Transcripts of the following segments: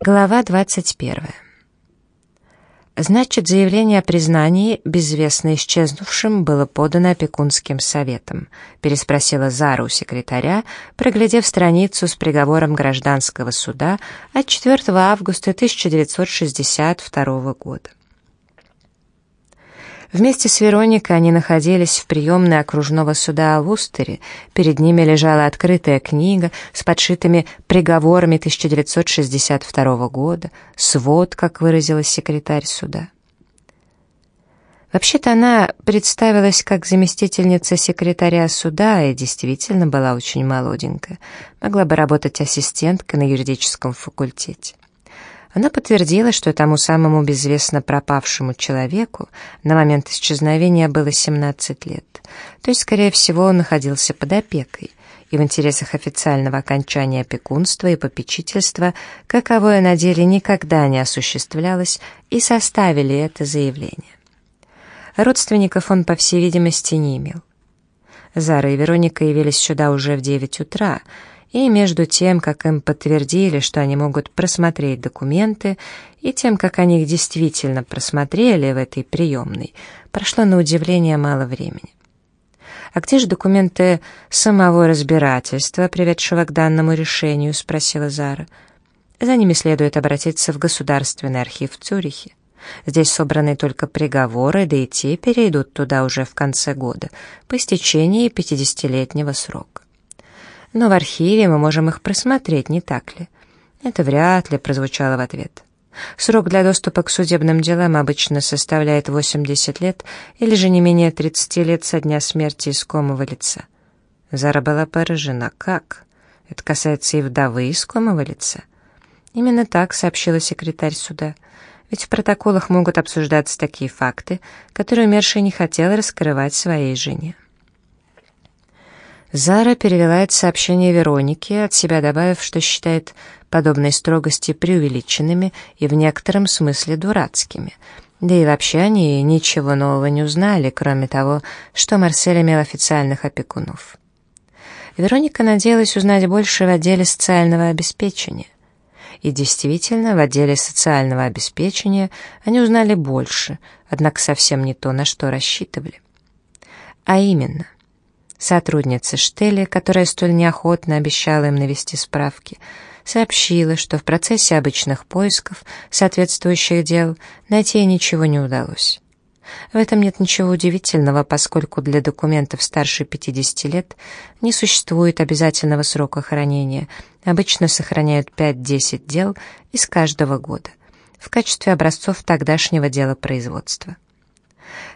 Глава 21. Значит, заявление о признании безвестно исчезнувшим было подано опекунским советом, переспросила Зара у секретаря, проглядев страницу с приговором гражданского суда от 4 августа 1962 года. Вместе с Вероникой они находились в приемной окружного суда в Устере. Перед ними лежала открытая книга с подшитыми приговорами 1962 года, свод, как выразилась секретарь суда. Вообще-то она представилась как заместительница секретаря суда и действительно была очень молоденькая. Могла бы работать ассистенткой на юридическом факультете. Она подтвердила, что тому самому безвестно пропавшему человеку на момент исчезновения было 17 лет, то есть, скорее всего, он находился под опекой, и в интересах официального окончания опекунства и попечительства, каковое на деле никогда не осуществлялось, и составили это заявление. Родственников он, по всей видимости, не имел. Зара и Вероника явились сюда уже в 9 утра, и между тем, как им подтвердили, что они могут просмотреть документы, и тем, как они их действительно просмотрели в этой приемной, прошло на удивление мало времени. «А где же документы самого разбирательства, приведшего к данному решению?» — спросила Зара. «За ними следует обратиться в Государственный архив в Цюрихе. Здесь собраны только приговоры, да и те перейдут туда уже в конце года, по истечении пятидесятилетнего срока но в архиве мы можем их просмотреть, не так ли?» Это вряд ли прозвучало в ответ. Срок для доступа к судебным делам обычно составляет 80 лет или же не менее 30 лет со дня смерти искомого лица. Зара была поражена. Как? Это касается и вдовы искомого лица? Именно так сообщила секретарь суда. Ведь в протоколах могут обсуждаться такие факты, которые умерший не хотел раскрывать своей жене. Зара перевела это сообщение Веронике, от себя добавив, что считает подобные строгости преувеличенными и в некотором смысле дурацкими. Да и вообще они ничего нового не узнали, кроме того, что Марсель имел официальных опекунов. Вероника надеялась узнать больше в отделе социального обеспечения. И действительно, в отделе социального обеспечения они узнали больше, однако совсем не то, на что рассчитывали. А именно — Сотрудница Штелли, которая столь неохотно обещала им навести справки, сообщила, что в процессе обычных поисков соответствующих дел найти ничего не удалось. В этом нет ничего удивительного, поскольку для документов старше 50 лет не существует обязательного срока хранения. Обычно сохраняют 5-10 дел из каждого года в качестве образцов тогдашнего дела производства.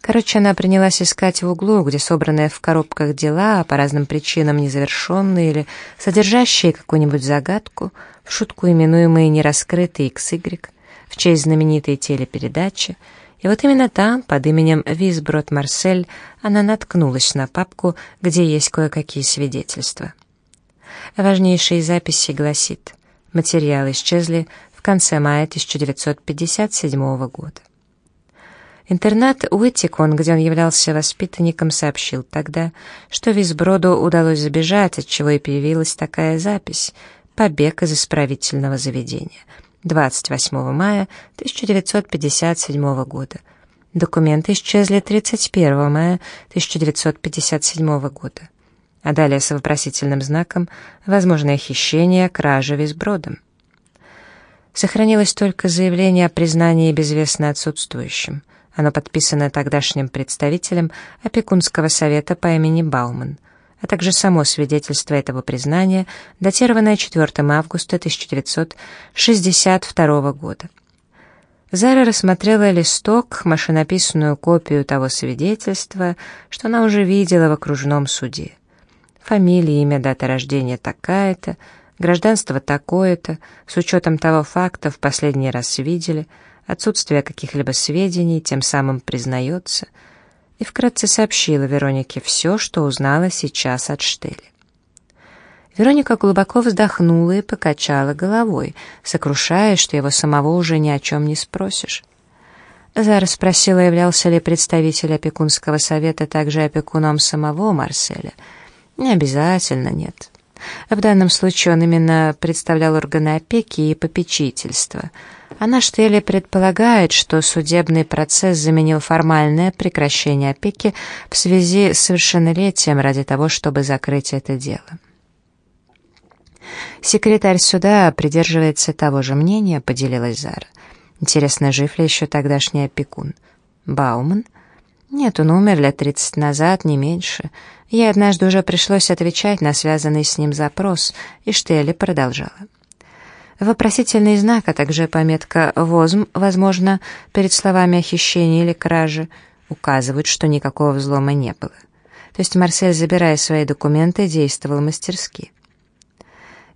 Короче, она принялась искать в углу, где собранные в коробках дела, по разным причинам незавершенные или содержащие какую-нибудь загадку, в шутку именуемые нераскрытые XY, в честь знаменитой телепередачи, и вот именно там, под именем Висброд Марсель, она наткнулась на папку, где есть кое-какие свидетельства. Важнейшие записи гласит, материалы исчезли в конце мая 1957 года. Интернат Уитикон, где он являлся воспитанником, сообщил тогда, что Визброду удалось забежать, отчего и появилась такая запись «Побег из исправительного заведения» 28 мая 1957 года. Документы исчезли 31 мая 1957 года. А далее с вопросительным знаком «Возможное хищение, кража Визбродом». Сохранилось только заявление о признании безвестно отсутствующим. Оно подписано тогдашним представителем опекунского совета по имени Бауман, а также само свидетельство этого признания, датированное 4 августа 1962 года. Зара рассмотрела листок, машинописную копию того свидетельства, что она уже видела в окружном суде. Фамилия, имя, дата рождения такая-то, гражданство такое-то, с учетом того факта в последний раз видели — отсутствие каких-либо сведений, тем самым признается, и вкратце сообщила Веронике все, что узнала сейчас от Штели. Вероника глубоко вздохнула и покачала головой, сокрушаясь, что его самого уже ни о чем не спросишь. Зара спросила, являлся ли представитель опекунского совета также опекуном самого Марселя. Не обязательно, нет. В данном случае он именно представлял органы опеки и попечительства. Она Штелли предполагает, что судебный процесс заменил формальное прекращение опеки в связи с совершеннолетием ради того, чтобы закрыть это дело. Секретарь суда придерживается того же мнения, поделилась Зара. Интересно, жив ли еще тогдашний опекун? Бауман? Нет, он умер лет тридцать назад, не меньше. Ей однажды уже пришлось отвечать на связанный с ним запрос, и Штелли продолжала. Вопросительный знак, а также пометка «возм», возможно, перед словами о хищении или краже, указывают, что никакого взлома не было. То есть Марсель, забирая свои документы, действовал мастерски.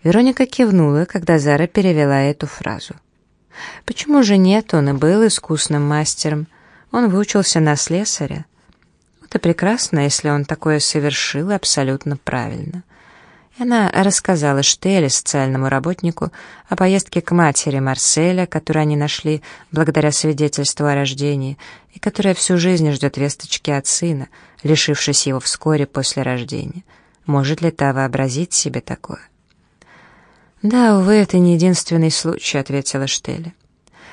Вероника кивнула, когда Зара перевела эту фразу. Почему же нет, он и был искусным мастером. Он выучился на слесаря. Это прекрасно, если он такое совершил абсолютно правильно. Она рассказала Штеле, социальному работнику, о поездке к матери Марселя, которую они нашли благодаря свидетельству о рождении, и которая всю жизнь ждет весточки от сына, лишившись его вскоре после рождения. Может ли та вообразить себе такое? «Да, увы, это не единственный случай», — ответила Штеля.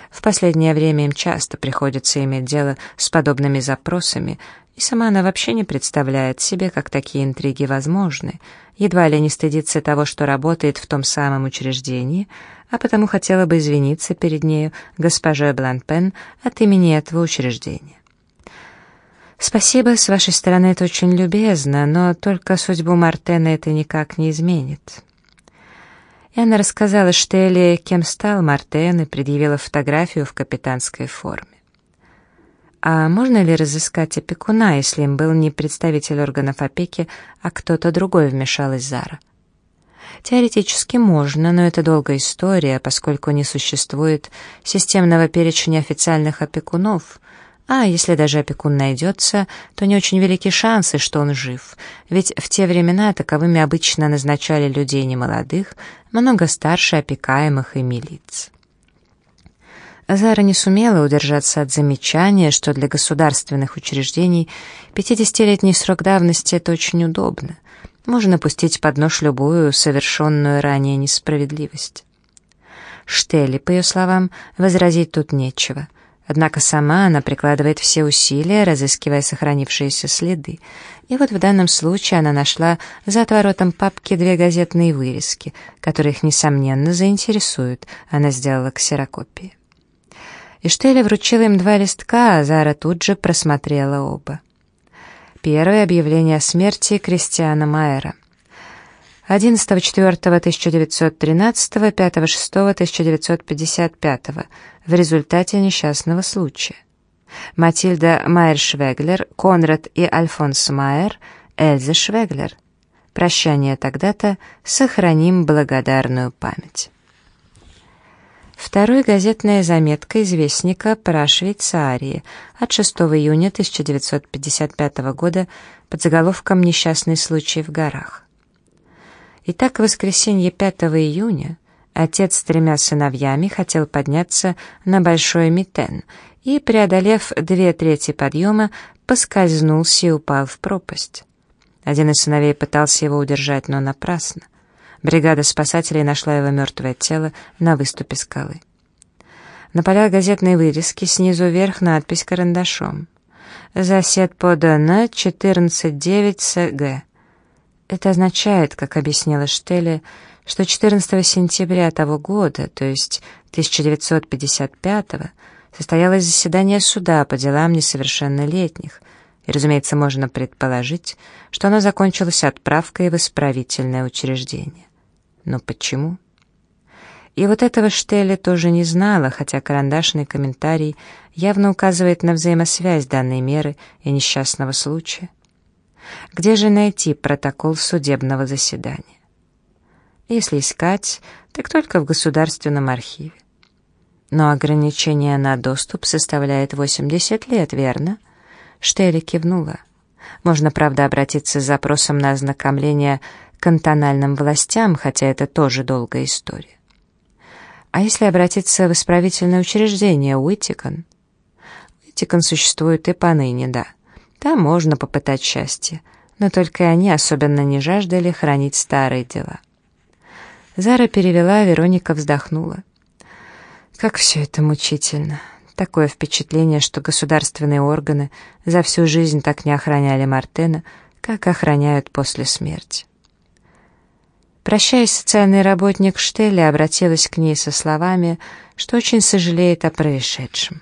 В последнее время им часто приходится иметь дело с подобными запросами, и сама она вообще не представляет себе, как такие интриги возможны, едва ли не стыдится того, что работает в том самом учреждении, а потому хотела бы извиниться перед нею, госпожой Бланпен, от имени этого учреждения. «Спасибо, с вашей стороны это очень любезно, но только судьбу Мартена это никак не изменит». И она рассказала Штелле, кем стал Мартен, и предъявила фотографию в капитанской форме. А можно ли разыскать опекуна, если им был не представитель органов опеки, а кто-то другой вмешалась Зара? Теоретически можно, но это долгая история, поскольку не существует системного перечня официальных опекунов, а если даже опекун найдется, то не очень велики шансы, что он жив, ведь в те времена таковыми обычно назначали людей немолодых, много старше опекаемых и милиц. Зара не сумела удержаться от замечания, что для государственных учреждений 50-летний срок давности — это очень удобно. Можно пустить под нож любую совершенную ранее несправедливость. Штелли, по ее словам, возразить тут нечего — Однако сама она прикладывает все усилия, разыскивая сохранившиеся следы. И вот в данном случае она нашла за отворотом папки две газетные вырезки, которые их, несомненно, заинтересуют. Она сделала ксерокопии. И Штеля вручила им два листка, а Зара тут же просмотрела оба. Первое объявление о смерти Кристиана Майера. 11.04.1913, 5.06.1955 в результате несчастного случая. Матильда Майер-Швеглер, Конрад и Альфонс Майер, Эльза Швеглер. Прощание тогда-то, сохраним благодарную память. Второй газетная заметка известника про Швейцарии от 6 июня 1955 года под заголовком «Несчастный случай в горах». Итак, в воскресенье 5 июня отец с тремя сыновьями хотел подняться на Большой Митен и, преодолев две трети подъема, поскользнулся и упал в пропасть. Один из сыновей пытался его удержать, но напрасно. Бригада спасателей нашла его мертвое тело на выступе скалы. На полях газетной вырезки снизу вверх надпись карандашом. «Засед подан 14.9 СГ». Это означает, как объяснила Штелли, что 14 сентября того года, то есть 1955 состоялось заседание суда по делам несовершеннолетних, и, разумеется, можно предположить, что оно закончилось отправкой в исправительное учреждение. Но почему? И вот этого Штелли тоже не знала, хотя карандашный комментарий явно указывает на взаимосвязь данной меры и несчастного случая. Где же найти протокол судебного заседания? Если искать, так только в Государственном архиве. Но ограничение на доступ составляет 80 лет, верно? Штелли кивнула. Можно, правда, обратиться с запросом на ознакомление кантональным властям, хотя это тоже долгая история. А если обратиться в исправительное учреждение Уитикон? Уитикон существует и поныне, да. Там можно попытать счастье. но только они особенно не жаждали хранить старые дела. Зара перевела, Вероника вздохнула. Как все это мучительно. Такое впечатление, что государственные органы за всю жизнь так не охраняли Мартена, как охраняют после смерти. Прощаясь, социальный работник Штелли обратилась к ней со словами, что очень сожалеет о происшедшем.